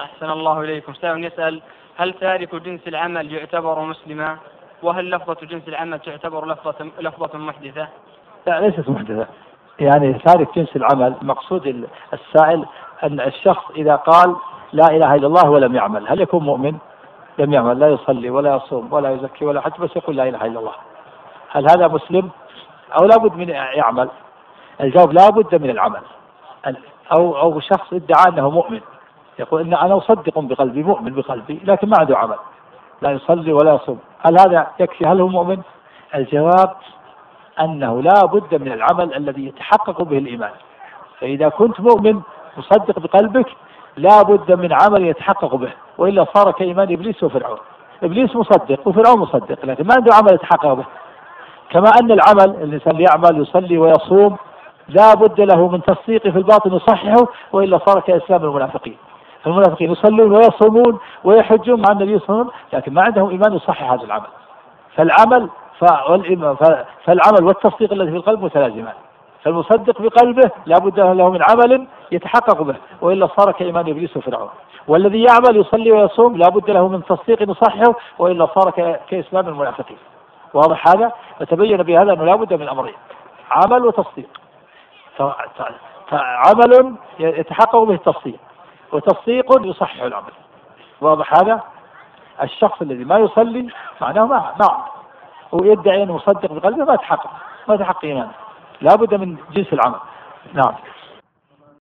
أحسن الله إليكم سائل يسأل هل تارك جنس العمل يعتبر مسلما وهل لفظة جنس العمل تعتبر لفظة لفظة محدثة؟ لا ليست محدثة يعني تارك جنس العمل مقصود السائل أن الشخص إذا قال لا إله إلا الله ولم يعمل هل يكون مؤمن؟ لم يعمل لا يصلي ولا يصوم ولا يزكي ولا حتى بس يقول لا إله إلا الله هل هذا مسلم؟ أو لابد من يعمل؟ الجواب لابد من العمل أو أو شخص ادعى أنه مؤمن يقول إن أنا أصدق بقلبي مؤمن بقلبي لكن ما عنده عمل. لا يصلي ولا يصوم. هل هذا يكفي؟ هل هو مؤمن؟ الجواب أنه لا بد من العمل الذي يتحقق به الإيمان. فإذا كنت مؤمن مصدق بقلبك لا بد من عمل يتحقق به. وإلا صار كإيمان إبليس وفرعون. إبليس مصدق وفرعون مصدق لكن ما عنده عمل يتحقق به. كما أن العمل الإنسان يعمل يصلي ويصوم لا بد له من تصديق في الباطن يصححه وإلا صار كإسلام المنافقين. المنافقين يصلون ويصومون ويحجون مع النبي صلى الله عليه وسلم لكن ما عندهم إيمان يصحح هذا العمل. فالعمل فالعمل والتصديق الذي في القلب متلازمان. فالمصدق بقلبه لا بد له من عمل يتحقق به وإلا صار كإيمان إبليس وفرعون. والذي يعمل يصلي ويصوم لا بد له من تصديق يصححه وإلا صار كإسلام المنافقين. واضح هذا؟ فتبين بهذا أنه لا بد من أمرين عمل وتصديق. فعمل يتحقق به التصديق. وتصديق يصحح العمل واضح هذا؟ الشخص الذي ما يصلي معناه ما ما ويدعي أنه مصدق بقلبه ما تحقق ما تحقق إيمانه. لا بد من جنس العمل. نعم.